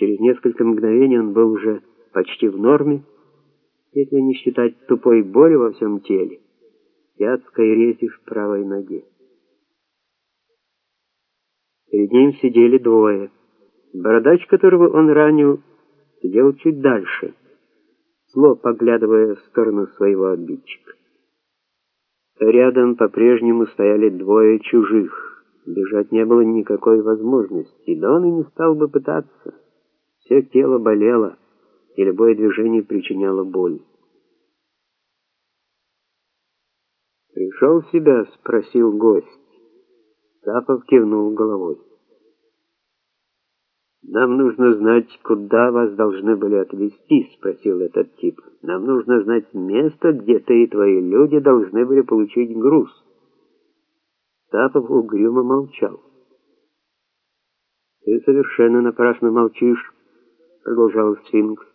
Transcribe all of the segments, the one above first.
Через несколько мгновений он был уже почти в норме, если не считать тупой боли во всем теле и адской рези в правой ноге. Перед ним сидели двое. Бородач, которого он ранил, сидел чуть дальше, зло поглядывая в сторону своего обидчика. Рядом по-прежнему стояли двое чужих. Бежать не было никакой возможности, да он и не стал бы пытаться. Все тело болело, и любое движение причиняло боль. «Пришел в себя?» — спросил гость. Сапов кивнул головой. «Нам нужно знать, куда вас должны были отвезти», — спросил этот тип. «Нам нужно знать место, где ты и твои люди должны были получить груз». Сапов угрюмо молчал. «Ты совершенно напрасно молчишь», — продолжал сфинкс.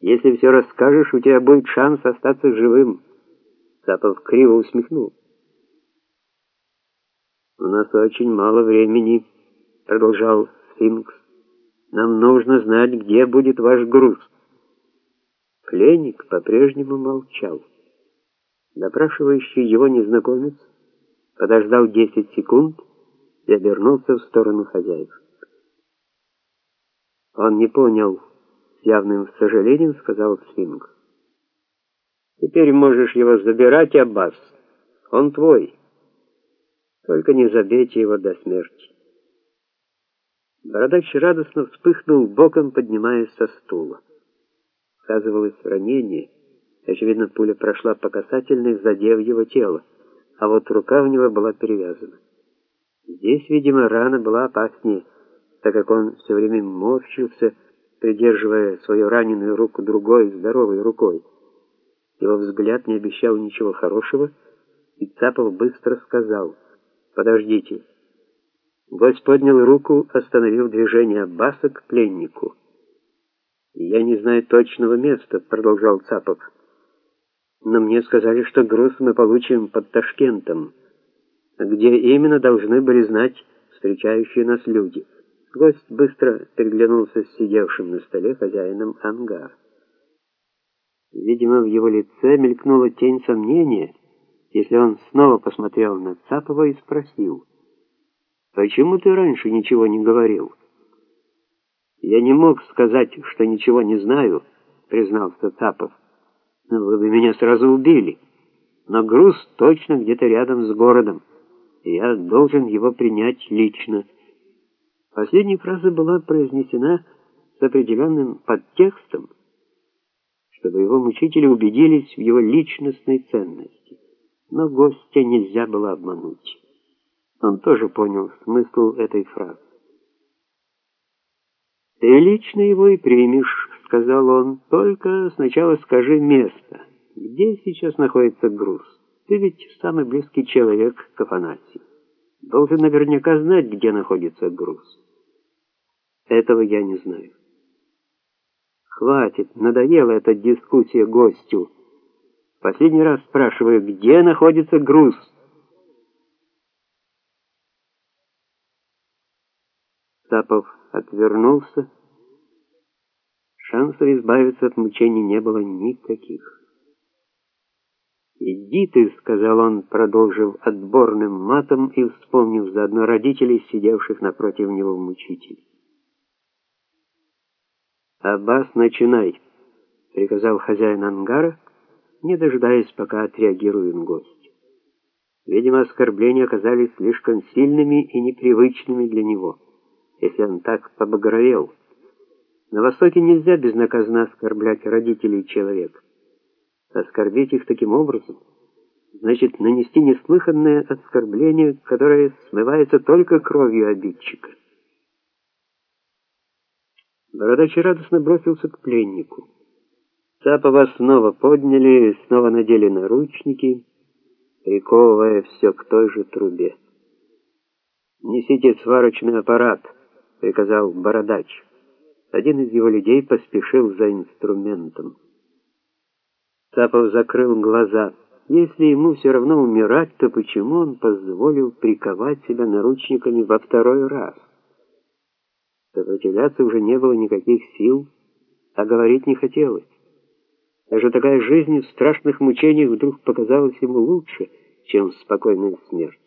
«Если все расскажешь, у тебя будет шанс остаться живым». Сапов криво усмехнулся. «У нас очень мало времени», — продолжал сфинкс. Нам нужно знать, где будет ваш груз. Пленник по-прежнему молчал. Допрашивающий его незнакомец подождал 10 секунд и обернулся в сторону хозяев. Он не понял, с явным сожалением сказал Свинг. Теперь можешь его забирать, Аббас. Он твой. Только не забейте его до смерти. Бородач радостно вспыхнул боком, поднимаясь со стула. Сказывалось ранение. Очевидно, пуля прошла по касательной, задев его тело, а вот рука у него была перевязана. Здесь, видимо, рана была опаснее, так как он все время морщился, придерживая свою раненую руку другой, здоровой рукой. Его взгляд не обещал ничего хорошего, и Цапов быстро сказал «Подождите». Гость поднял руку, остановил движение Аббаса к пленнику. «Я не знаю точного места», — продолжал Цапов. «Но мне сказали, что груз мы получим под Ташкентом, где именно должны были знать встречающие нас люди». Гость быстро переглянулся с сидевшим на столе хозяином ангара. Видимо, в его лице мелькнула тень сомнения, если он снова посмотрел на Цапова и спросил — Почему ты раньше ничего не говорил? Я не мог сказать, что ничего не знаю, признался Цапов. Но вы бы меня сразу убили. Но груз точно где-то рядом с городом, и я должен его принять лично. Последняя фраза была произнесена с определенным подтекстом, чтобы его мучители убедились в его личностной ценности. Но гостя нельзя было обмануть. Он тоже понял смысл этой фразы. «Ты лично его и примешь», — сказал он, — «только сначала скажи место. Где сейчас находится груз? Ты ведь самый близкий человек к Афанасию. Должен наверняка знать, где находится груз». «Этого я не знаю». «Хватит, надоела эта дискуссия гостю. Последний раз спрашиваю, где находится груз?» Остапов отвернулся. Шансов избавиться от мучений не было никаких. «Иди ты», — сказал он, продолжив отборным матом и вспомнив заодно родителей, сидевших напротив него в мучитель. «Аббас, начинай», — приказал хозяин ангара, не дожидаясь, пока отреагирует гость. Видимо, оскорбления оказались слишком сильными и непривычными для него если он так побагровел. На Востоке нельзя безнаказанно оскорблять родителей человека. Оскорбить их таким образом значит нанести неслыханное оскорбление, которое смывается только кровью обидчика. Бородач радостно бросился к пленнику. Цапова снова подняли, снова надели наручники, приковывая все к той же трубе. «Несите сварочный аппарат», приказал бородач. Один из его людей поспешил за инструментом. Цапов закрыл глаза. Если ему все равно умирать, то почему он позволил приковать себя наручниками во второй раз? Сопротивляться уже не было никаких сил, а говорить не хотелось. Даже такая жизнь в страшных мучениях вдруг показалась ему лучше, чем спокойная смерть.